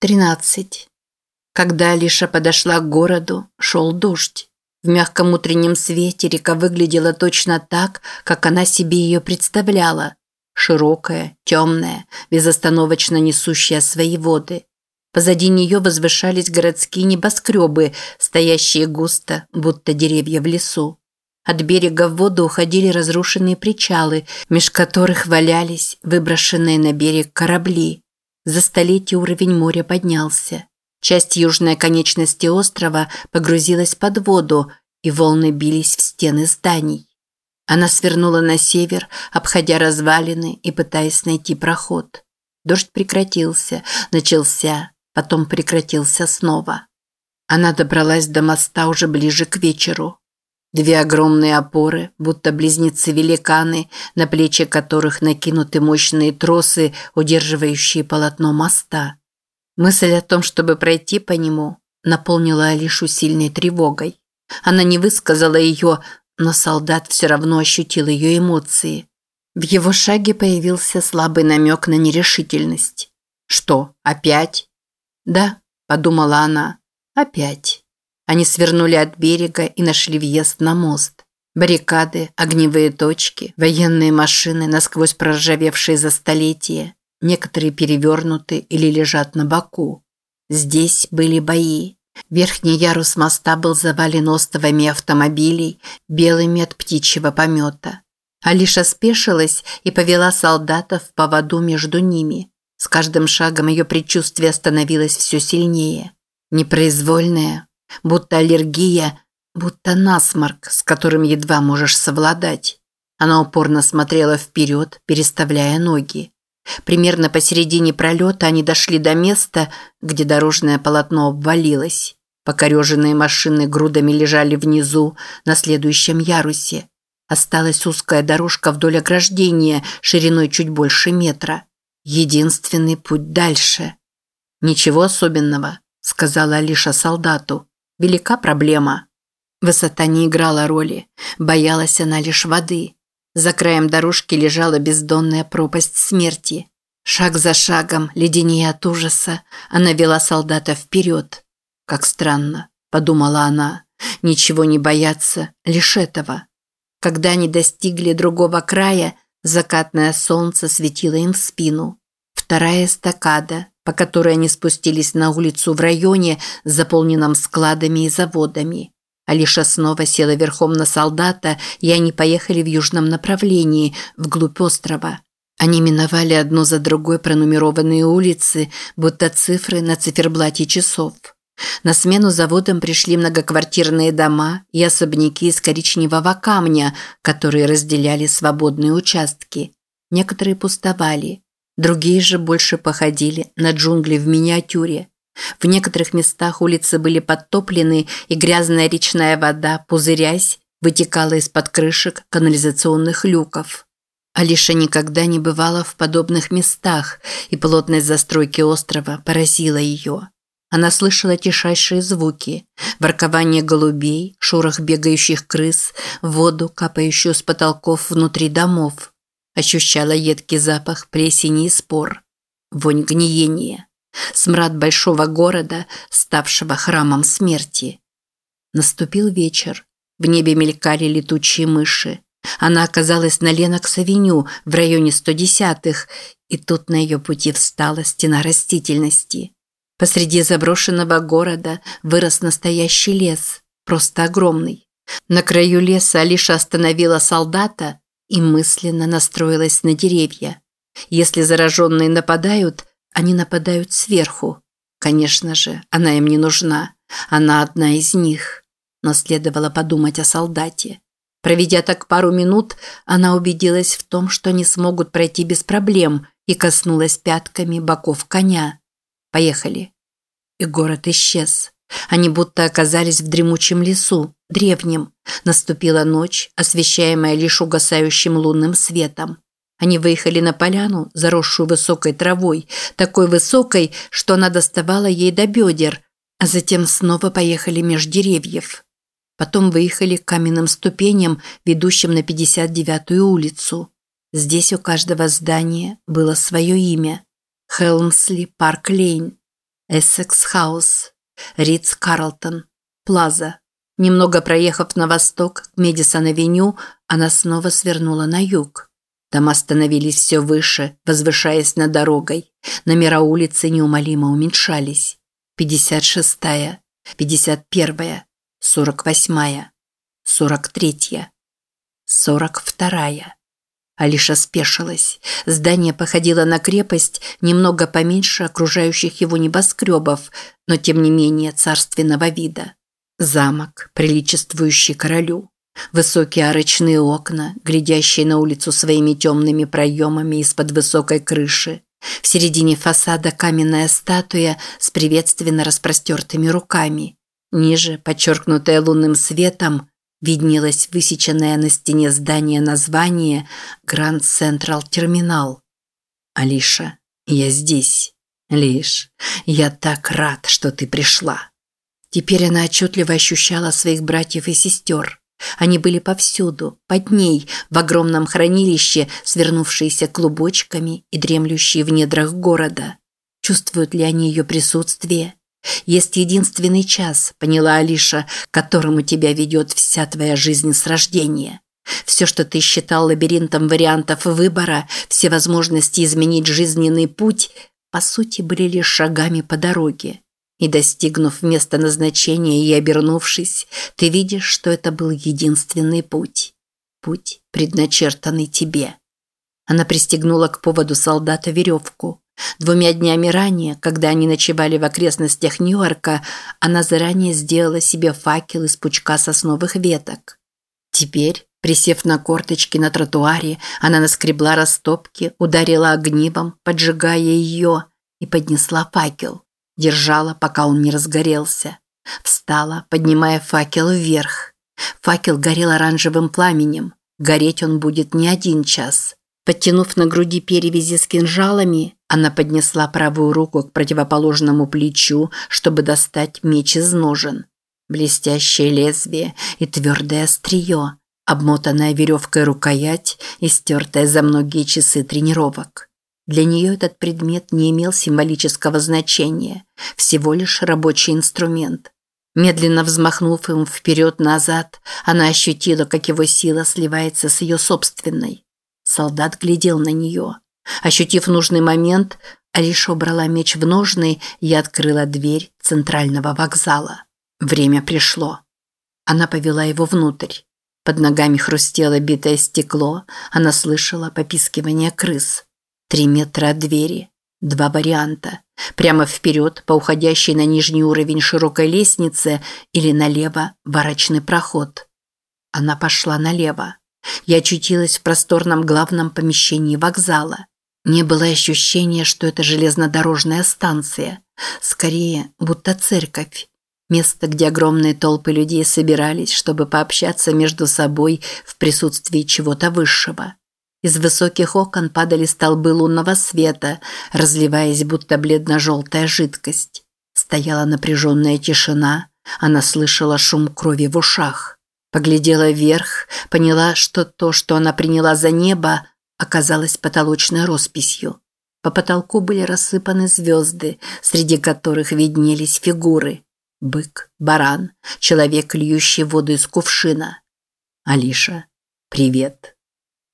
13. Когда Алиша подошла к городу, шел дождь. В мягком утреннем свете река выглядела точно так, как она себе ее представляла. Широкая, темная, безостановочно несущая свои воды. Позади нее возвышались городские небоскребы, стоящие густо, будто деревья в лесу. От берега в воду уходили разрушенные причалы, меж которых валялись выброшенные на берег корабли. За столетие уровень моря поднялся. Часть южной конечности острова погрузилась под воду, и волны бились в стены зданий. Она свернула на север, обходя развалины и пытаясь найти проход. Дождь прекратился, начался, потом прекратился снова. Она добралась до моста уже ближе к вечеру. Две огромные опоры, будто близнецы-великаны, на плечи которых накинуты мощные тросы, удерживающие полотно моста. Мысль о том, чтобы пройти по нему, наполнила Алишу сильной тревогой. Она не высказала ее, но солдат все равно ощутил ее эмоции. В его шаге появился слабый намек на нерешительность. «Что, опять?» «Да», – подумала она, – «опять». Они свернули от берега и нашли въезд на мост. Баррикады, огневые точки, военные машины, насквозь проржавевшие за столетия. Некоторые перевернуты или лежат на боку. Здесь были бои. Верхний ярус моста был завален остовами автомобилей, белыми от птичьего помета. Алиша спешилась и повела солдатов в поводу между ними. С каждым шагом ее предчувствие становилось все сильнее. Непроизвольное, Будто аллергия, будто насморк, с которым едва можешь совладать. Она упорно смотрела вперед, переставляя ноги. Примерно посередине пролета они дошли до места, где дорожное полотно обвалилось. Покореженные машины грудами лежали внизу, на следующем ярусе. Осталась узкая дорожка вдоль ограждения, шириной чуть больше метра. Единственный путь дальше. «Ничего особенного», – сказала Алиша солдату велика проблема. Высота не играла роли, боялась она лишь воды. За краем дорожки лежала бездонная пропасть смерти. Шаг за шагом, леденее от ужаса, она вела солдата вперед. «Как странно», – подумала она, – «ничего не бояться, лишь этого». Когда они достигли другого края, закатное солнце светило им в спину. Вторая эстакада, по которой они спустились на улицу в районе, заполненном складами и заводами. Алиша снова села верхом на солдата, и они поехали в южном направлении, вглубь острова. Они миновали одну за другой пронумерованные улицы, будто цифры на циферблате часов. На смену заводам пришли многоквартирные дома и особняки из коричневого камня, которые разделяли свободные участки. Некоторые пустовали. Другие же больше походили на джунгли в миниатюре. В некоторых местах улицы были подтоплены, и грязная речная вода, пузырясь, вытекала из-под крышек канализационных люков. Алиша никогда не бывала в подобных местах, и плотность застройки острова поразила ее. Она слышала тишайшие звуки – воркование голубей, шорох бегающих крыс, воду, капающую с потолков внутри домов. Ощущала едкий запах плесени и спор, вонь гниения, смрад большого города, ставшего храмом смерти. Наступил вечер. В небе мелькали летучие мыши. Она оказалась на Ленокс-авеню в районе 110-х, и тут на ее пути встала стена растительности. Посреди заброшенного города вырос настоящий лес, просто огромный. На краю леса Алиша остановила солдата и мысленно настроилась на деревья. Если зараженные нападают, они нападают сверху. Конечно же, она им не нужна. Она одна из них. Но следовало подумать о солдате. Проведя так пару минут, она убедилась в том, что они смогут пройти без проблем и коснулась пятками боков коня. Поехали. И город исчез. Они будто оказались в дремучем лесу, древнем. Наступила ночь, освещаемая лишь угасающим лунным светом. Они выехали на поляну, заросшую высокой травой, такой высокой, что она доставала ей до бедер, а затем снова поехали меж деревьев. Потом выехали к каменным ступеням, ведущим на 59-ю улицу. Здесь у каждого здания было свое имя. Хелмсли Парк Лейн. Эссекс Хаус, Ридс Карлтон, Плаза. Немного проехав на восток к Медисон-авеню, она снова свернула на юг. Дома становились все выше, возвышаясь над дорогой. Номера улицы неумолимо уменьшались. 56-я, 51-я, 48-я, 43-я, 42-я. Алиша спешилась. Здание походило на крепость, немного поменьше окружающих его небоскребов, но тем не менее царственного вида. Замок, приличествующий королю. Высокие арочные окна, глядящие на улицу своими темными проемами из-под высокой крыши. В середине фасада каменная статуя с приветственно распростертыми руками. Ниже, подчеркнутая лунным светом, виднелось высеченное на стене здания название «Гранд Централ Терминал». «Алиша, я здесь. Лиш, я так рад, что ты пришла». Теперь она отчетливо ощущала своих братьев и сестер. Они были повсюду, под ней, в огромном хранилище, свернувшиеся клубочками и дремлющие в недрах города. Чувствуют ли они ее присутствие? Есть единственный час, поняла Алиша, к которому тебя ведет вся твоя жизнь с рождения. Все, что ты считал лабиринтом вариантов выбора, все возможности изменить жизненный путь, по сути, были лишь шагами по дороге. И достигнув места назначения и обернувшись, ты видишь, что это был единственный путь. Путь, предначертанный тебе. Она пристегнула к поводу солдата веревку. Двумя днями ранее, когда они ночевали в окрестностях Нью-Йорка, она заранее сделала себе факел из пучка сосновых веток. Теперь, присев на корточки на тротуаре, она наскребла растопки, ударила огнивом, поджигая ее, и поднесла факел. Держала, пока он не разгорелся. Встала, поднимая факел вверх. Факел горел оранжевым пламенем. Гореть он будет не один час. Подтянув на груди перевязи с кинжалами, она поднесла правую руку к противоположному плечу, чтобы достать меч из ножен. Блестящее лезвие и твердое острие, обмотанная веревкой рукоять и стертая за многие часы тренировок. Для нее этот предмет не имел символического значения, всего лишь рабочий инструмент. Медленно взмахнув им вперед-назад, она ощутила, как его сила сливается с ее собственной. Солдат глядел на нее. Ощутив нужный момент, Алиша убрала меч в ножны и открыла дверь центрального вокзала. Время пришло. Она повела его внутрь. Под ногами хрустело битое стекло, она слышала попискивание крыс. Три метра от двери. Два варианта. Прямо вперед по уходящей на нижний уровень широкой лестнице или налево барочный проход. Она пошла налево. Я очутилась в просторном главном помещении вокзала. Не было ощущения, что это железнодорожная станция. Скорее, будто церковь. Место, где огромные толпы людей собирались, чтобы пообщаться между собой в присутствии чего-то высшего. Из высоких окон падали столбы лунного света, разливаясь будто бледно-желтая жидкость. Стояла напряженная тишина, она слышала шум крови в ушах. Поглядела вверх, поняла, что то, что она приняла за небо, оказалась потолочной росписью. По потолку были рассыпаны звезды, среди которых виднелись фигуры. Бык, баран, человек, льющий воду из кувшина. «Алиша, привет!»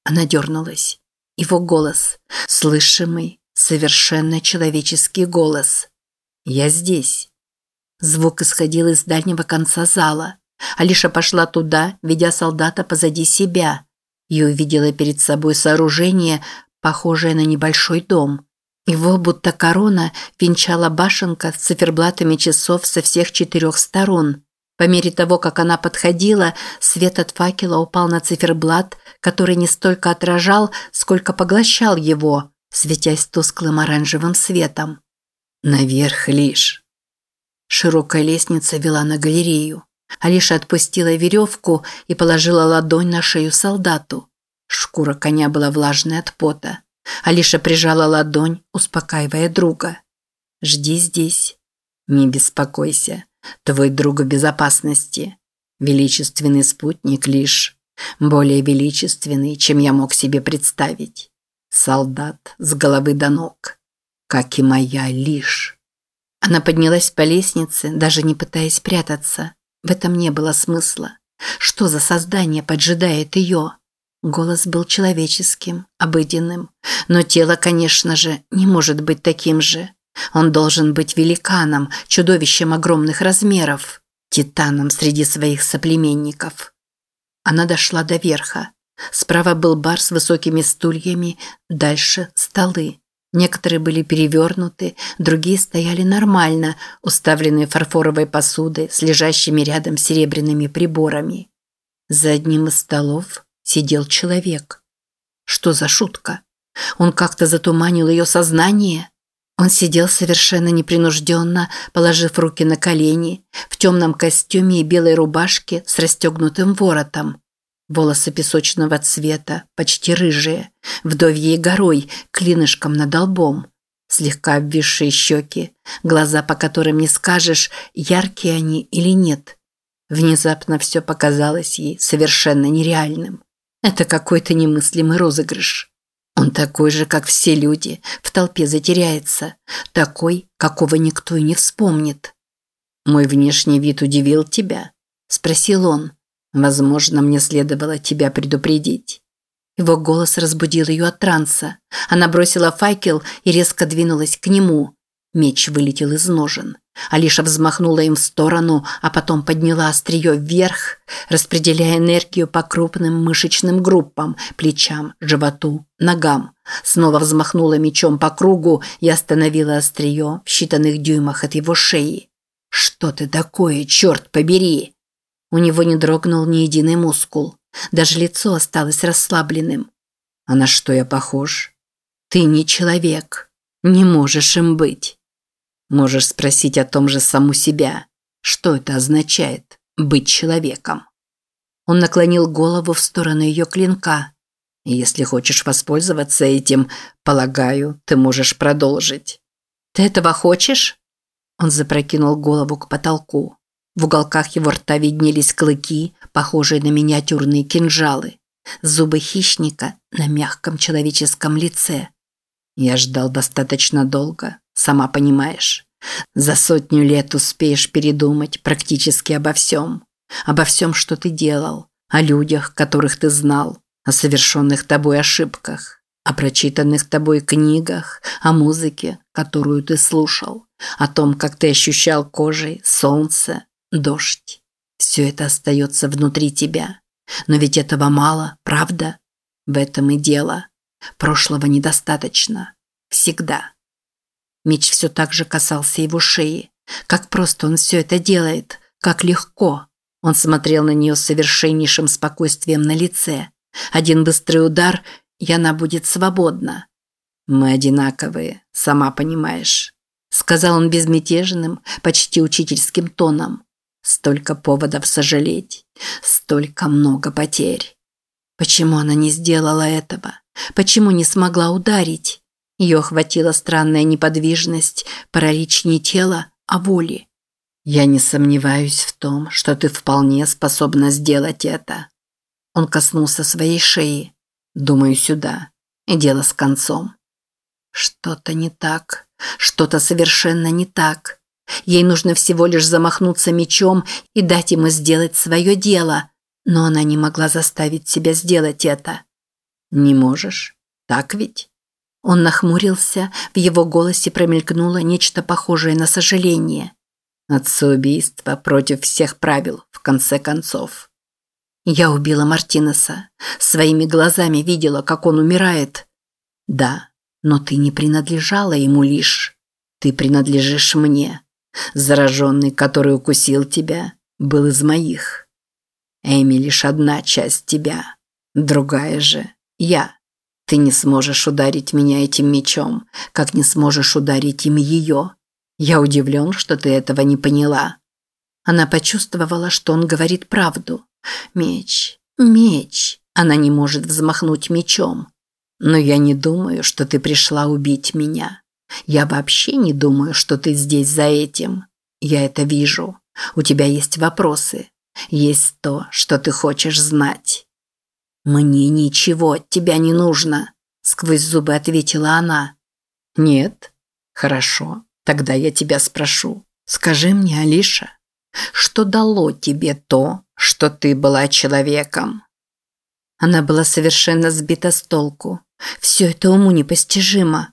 Она дернулась. Его голос, слышимый, совершенно человеческий голос. «Я здесь». Звук исходил из дальнего конца зала. Алиша пошла туда, ведя солдата позади себя и увидела перед собой сооружение, похожее на небольшой дом. Его будто корона венчала башенка с циферблатами часов со всех четырех сторон. По мере того, как она подходила, свет от факела упал на циферблат, который не столько отражал, сколько поглощал его, светясь тусклым оранжевым светом. Наверх лишь. Широкая лестница вела на галерею. Алиша отпустила веревку и положила ладонь на шею солдату. Шкура коня была влажной от пота. Алиша прижала ладонь, успокаивая друга. «Жди здесь. Не беспокойся. Твой друг в безопасности. Величественный спутник лишь. Более величественный, чем я мог себе представить. Солдат с головы до ног. Как и моя лишь». Она поднялась по лестнице, даже не пытаясь прятаться. В этом не было смысла. Что за создание поджидает ее? Голос был человеческим, обыденным. Но тело, конечно же, не может быть таким же. Он должен быть великаном, чудовищем огромных размеров, титаном среди своих соплеменников. Она дошла до верха. Справа был бар с высокими стульями, дальше – столы. Некоторые были перевернуты, другие стояли нормально, уставленные фарфоровой посудой с лежащими рядом серебряными приборами. За одним из столов сидел человек. Что за шутка? Он как-то затуманил ее сознание? Он сидел совершенно непринужденно, положив руки на колени, в темном костюме и белой рубашке с расстегнутым воротом. Волосы песочного цвета, почти рыжие, вдовьей горой, клинышком над лбом. Слегка обвисшие щеки, глаза, по которым не скажешь, яркие они или нет. Внезапно все показалось ей совершенно нереальным. Это какой-то немыслимый розыгрыш. Он такой же, как все люди, в толпе затеряется, такой, какого никто и не вспомнит. «Мой внешний вид удивил тебя?» – спросил он. «Возможно, мне следовало тебя предупредить». Его голос разбудил ее от транса. Она бросила факел и резко двинулась к нему. Меч вылетел из ножен. Алиша взмахнула им в сторону, а потом подняла острие вверх, распределяя энергию по крупным мышечным группам, плечам, животу, ногам. Снова взмахнула мечом по кругу и остановила острие в считанных дюймах от его шеи. «Что ты такое, черт побери?» У него не дрогнул ни единый мускул. Даже лицо осталось расслабленным. «А на что я похож?» «Ты не человек. Не можешь им быть». Можешь спросить о том же саму себя. Что это означает – быть человеком? Он наклонил голову в сторону ее клинка. Если хочешь воспользоваться этим, полагаю, ты можешь продолжить. Ты этого хочешь? Он запрокинул голову к потолку. В уголках его рта виднелись клыки, похожие на миниатюрные кинжалы. Зубы хищника на мягком человеческом лице. Я ждал достаточно долго, сама понимаешь. За сотню лет успеешь передумать практически обо всем. Обо всем, что ты делал, о людях, которых ты знал, о совершенных тобой ошибках, о прочитанных тобой книгах, о музыке, которую ты слушал, о том, как ты ощущал кожей солнце, дождь. Все это остается внутри тебя. Но ведь этого мало, правда? В этом и дело. Прошлого недостаточно. Всегда. Меч все так же касался его шеи. Как просто он все это делает. Как легко. Он смотрел на нее с совершеннейшим спокойствием на лице. Один быстрый удар, и она будет свободна. «Мы одинаковые, сама понимаешь», – сказал он безмятежным, почти учительским тоном. «Столько поводов сожалеть, столько много потерь». Почему она не сделала этого? Почему не смогла ударить? Ее охватила странная неподвижность, паралич не тела, а воли. «Я не сомневаюсь в том, что ты вполне способна сделать это». Он коснулся своей шеи. «Думаю, сюда. И дело с концом». Что-то не так. Что-то совершенно не так. Ей нужно всего лишь замахнуться мечом и дать ему сделать свое дело. Но она не могла заставить себя сделать это. «Не можешь? Так ведь?» Он нахмурился, в его голосе промелькнуло нечто похожее на сожаление. Отцеубийство против всех правил, в конце концов. Я убила Мартинеса. Своими глазами видела, как он умирает. Да, но ты не принадлежала ему лишь. Ты принадлежишь мне. Зараженный, который укусил тебя, был из моих. Эми лишь одна часть тебя. Другая же – я. Ты не сможешь ударить меня этим мечом, как не сможешь ударить им ее. Я удивлен, что ты этого не поняла». Она почувствовала, что он говорит правду. «Меч, меч!» Она не может взмахнуть мечом. «Но я не думаю, что ты пришла убить меня. Я вообще не думаю, что ты здесь за этим. Я это вижу. У тебя есть вопросы. Есть то, что ты хочешь знать. «Мне ничего от тебя не нужно», – сквозь зубы ответила она. «Нет? Хорошо. Тогда я тебя спрошу. Скажи мне, Алиша, что дало тебе то, что ты была человеком?» Она была совершенно сбита с толку. Все это уму непостижимо.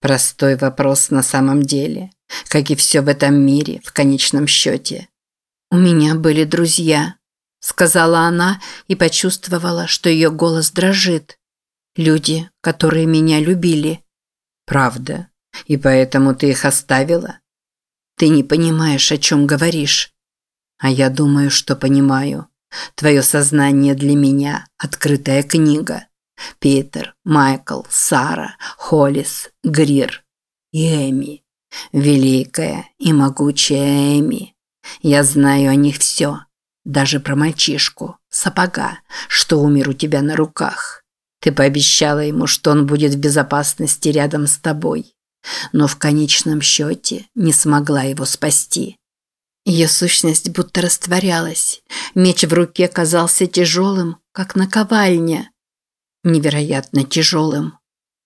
Простой вопрос на самом деле, как и все в этом мире в конечном счете. «У меня были друзья», – сказала она и почувствовала, что ее голос дрожит. «Люди, которые меня любили». «Правда? И поэтому ты их оставила?» «Ты не понимаешь, о чем говоришь». «А я думаю, что понимаю. Твое сознание для меня – открытая книга. Питер, Майкл, Сара, Холлис, Грир и Эми. Великая и могучая Эми. Я знаю о них все. Даже про мальчишку, сапога, что умер у тебя на руках. Ты пообещала ему, что он будет в безопасности рядом с тобой. Но в конечном счете не смогла его спасти. Ее сущность будто растворялась. Меч в руке казался тяжелым, как наковальня. Невероятно тяжелым.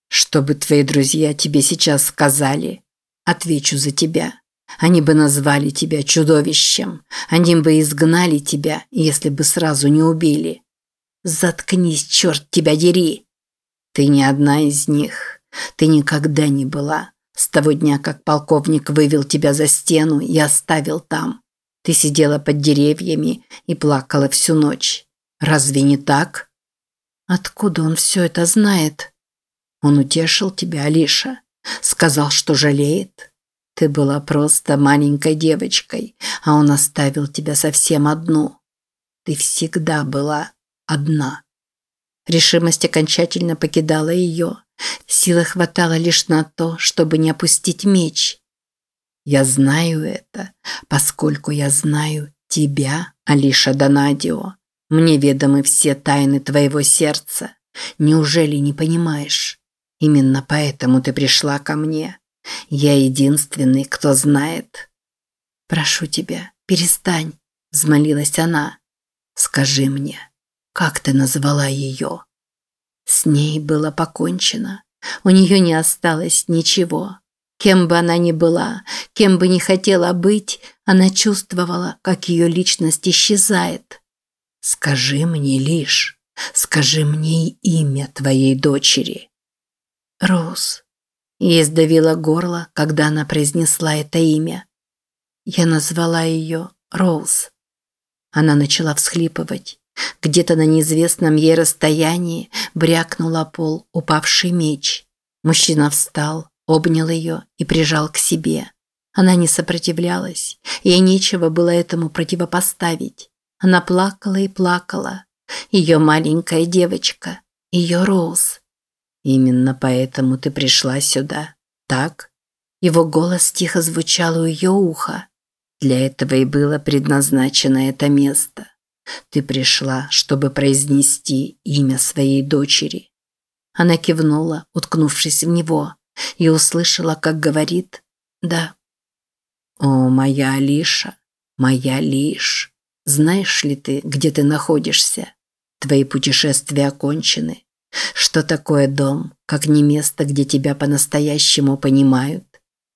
Что бы твои друзья тебе сейчас сказали? Отвечу за тебя. Они бы назвали тебя чудовищем. Они бы изгнали тебя, если бы сразу не убили. Заткнись, черт тебя дери. Ты не одна из них. Ты никогда не была. С того дня, как полковник вывел тебя за стену и оставил там. Ты сидела под деревьями и плакала всю ночь. Разве не так? Откуда он все это знает? Он утешил тебя, Алиша. Сказал, что жалеет. Ты была просто маленькой девочкой, а он оставил тебя совсем одну. Ты всегда была одна. Решимость окончательно покидала ее. Силы хватало лишь на то, чтобы не опустить меч. Я знаю это, поскольку я знаю тебя, Алиша Донадио. Мне ведомы все тайны твоего сердца. Неужели не понимаешь? Именно поэтому ты пришла ко мне. Я единственный, кто знает. Прошу тебя, перестань, взмолилась она. Скажи мне, как ты назвала ее? С ней было покончено. У нее не осталось ничего. Кем бы она ни была, кем бы ни хотела быть, она чувствовала, как ее личность исчезает. Скажи мне лишь, скажи мне имя твоей дочери. Роуз. Ей сдавило горло, когда она произнесла это имя. Я назвала ее Роуз. Она начала всхлипывать. Где-то на неизвестном ей расстоянии брякнула пол упавший меч. Мужчина встал, обнял ее и прижал к себе. Она не сопротивлялась, ей нечего было этому противопоставить. Она плакала и плакала. Ее маленькая девочка, ее Роуз. Именно поэтому ты пришла сюда, так? Его голос тихо звучал у ее уха. Для этого и было предназначено это место. Ты пришла, чтобы произнести имя своей дочери. Она кивнула, уткнувшись в него, и услышала, как говорит «Да». «О, моя Алиша, моя Лиш, знаешь ли ты, где ты находишься? Твои путешествия окончены. Что такое дом, как не место, где тебя по-настоящему понимают?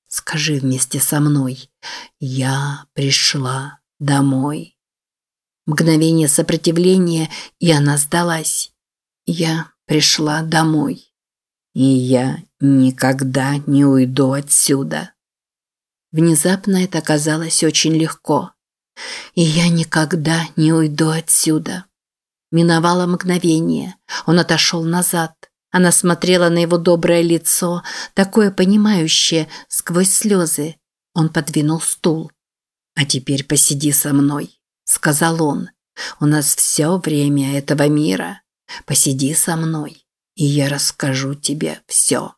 Скажи вместе со мной «Я пришла домой». Мгновение сопротивления, и она сдалась. Я пришла домой. И я никогда не уйду отсюда. Внезапно это оказалось очень легко. И я никогда не уйду отсюда. Миновало мгновение. Он отошел назад. Она смотрела на его доброе лицо, такое понимающее, сквозь слезы. Он подвинул стул. «А теперь посиди со мной», – сказал он. «У нас все время этого мира. Посиди со мной, и я расскажу тебе все».